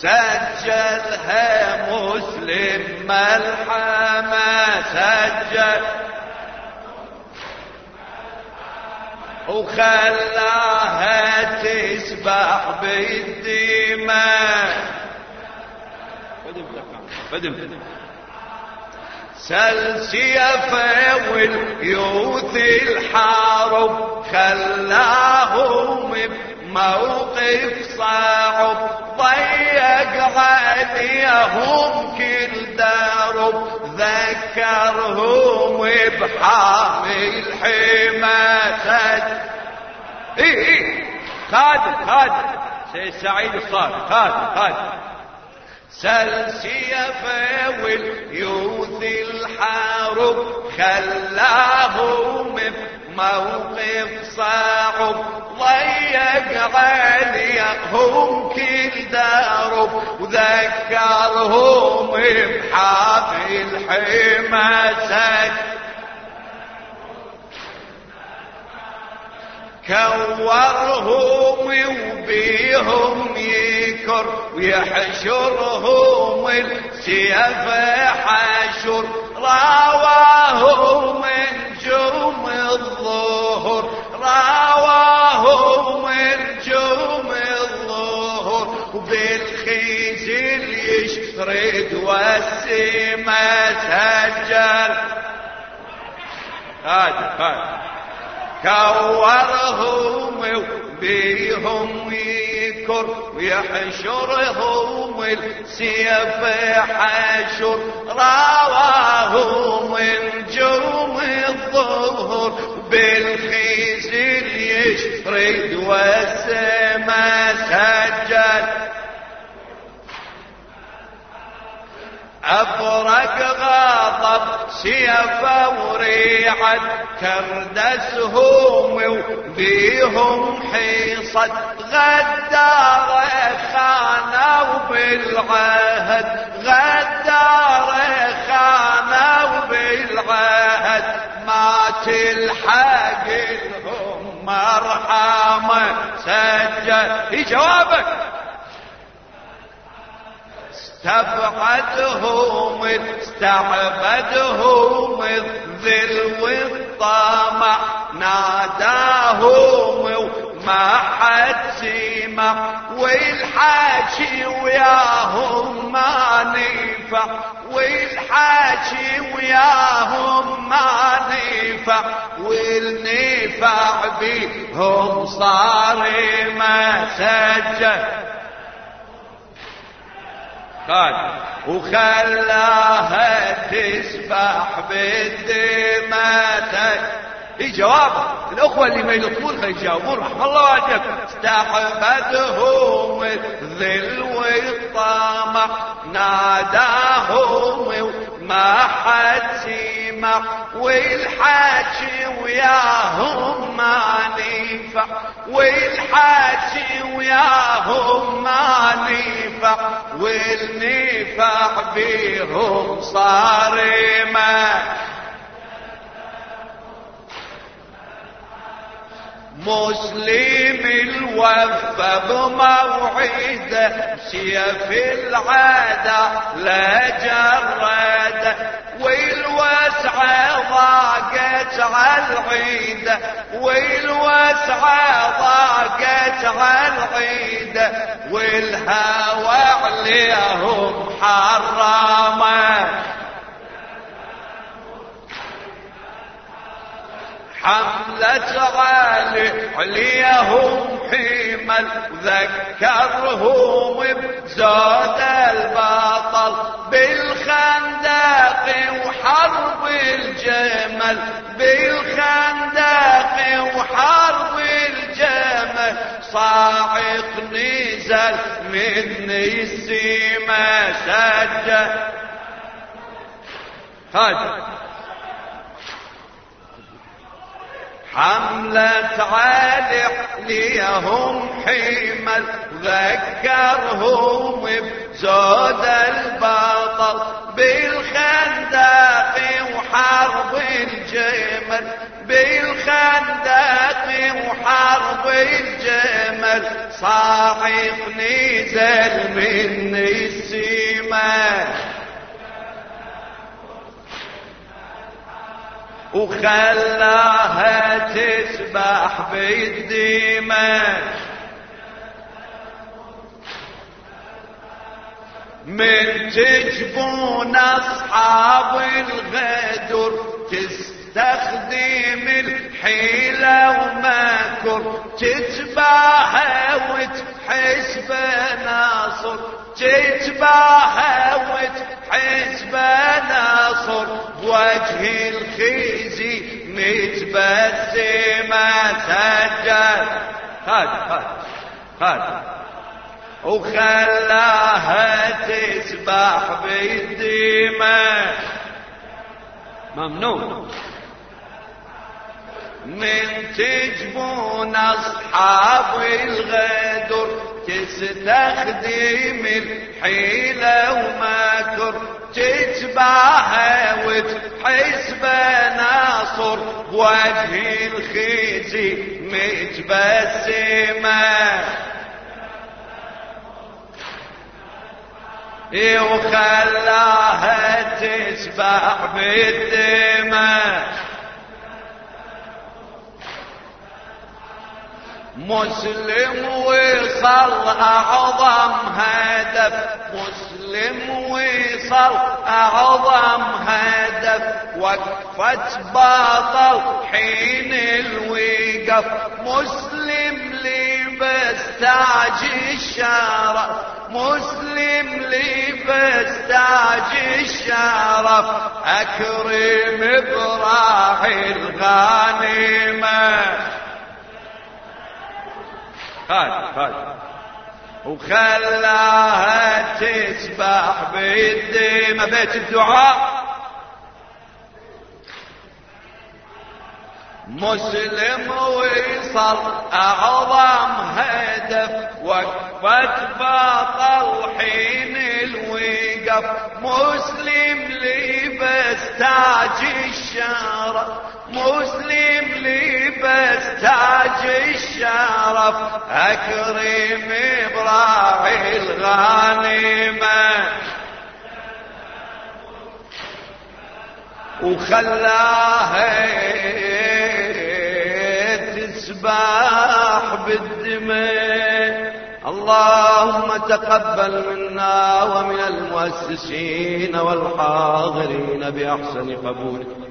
سجلها مسلم ملحمة سجل. وخلاها تسبح بالدماء. فدم سلسيفة واليوث الحارب خلاهم بموقف صعب. عليهم كل درب ذكرهم بحامي الحمى إيه إيه. خادم خادم. سيد سعيد الصالح. خادم خادم. سلسيفة واليوث الحارب خلاهم موقف صعب ضيق عليهم وذكرهم بحافي الحمى كورهم وبيهم يكر ويحشرهم السيف حشر. راواه من جوم الظهر راواه وبالخيزل يشرد والسما سجل هذا هذا كورهم بيهم يكر ويحشرهم السيف حشر. راواهم من جرم الظهر بالخيزر يشرد والسما سجل أبرق غاضب سيف وريعد كردسهم وبيهم حيصد غدار خانوا بالعهد غدار خانوا بالعهد ما تلحق لهم مرحمة سجل. جوابك. استبعدهم استعبدهم الذل والطمع. ناداهم وما حد سمع والحاكي وياهم ما نفع والحاكي وياهم ما نفع والنفع بهم صار ما سجل قال وخلاها تسبح بالدماء. اي جواب الأخوة اللي ما يلطفون يجاوبون رحم الله والديك استحبتهم الذل والطمع ناداهم ما حد سمع والحاكي وياهم ما نفع والحاكي وياهم ما نفع والنفع بيهم صار مسلم الوفى بموعده سيف العادة لا جرد. والوسعة ضاقت على العيدة والوسعة ضاقت على العيدة والهوى عليهم حرامه حملة غالي عليهم حمل ذكرهم بزاد البطل بالخندق وحرب الجمل بالخندق وحرب الجمل. صاعق نزل من السما سجل. حملة علي عليهم حمل ذكرهم بزود البطل بالخندق وحرب الجمل بالخندق وحرب الجمل. صاعق نزل من وخلاها تسبح بالدماء من تجبون أصحاب الغدر تستخدم الحيلة ومكر تتباهى وتحسب ناصر تتباهى وتحسب ناصر وجه الخزي متبسمة سجل هاد هاد هاد وخلاها تسبح بالدماء ممنوع من تجبون أصحاب الغدر تستخدم الحيلة ومكر تتبعها وتحسب ناصر وجه الخزي متبسمه وخلاها تسبح بالدماء. مسلم وصل أعظم هدف. مسلم وصل أعظم هدف وقفة باطل حين الوقف. مسلم لبس تاج الشرف مسلم لبس تاج الشرف. أكرم براعي الغانمة هاي هاي. وخلاها تسبح بالدمى بيت الدعاء. مسلم وصل أعظم هدف وقفة بطل حين الوقف. مسلم لبس تاج الشرف مسلم لبس الشرف أكرم براعي الغانمة وخلاها تسبح بالدماء اللهم تقبل منا ومن المؤسسين والحاضرين بأحسن قبولك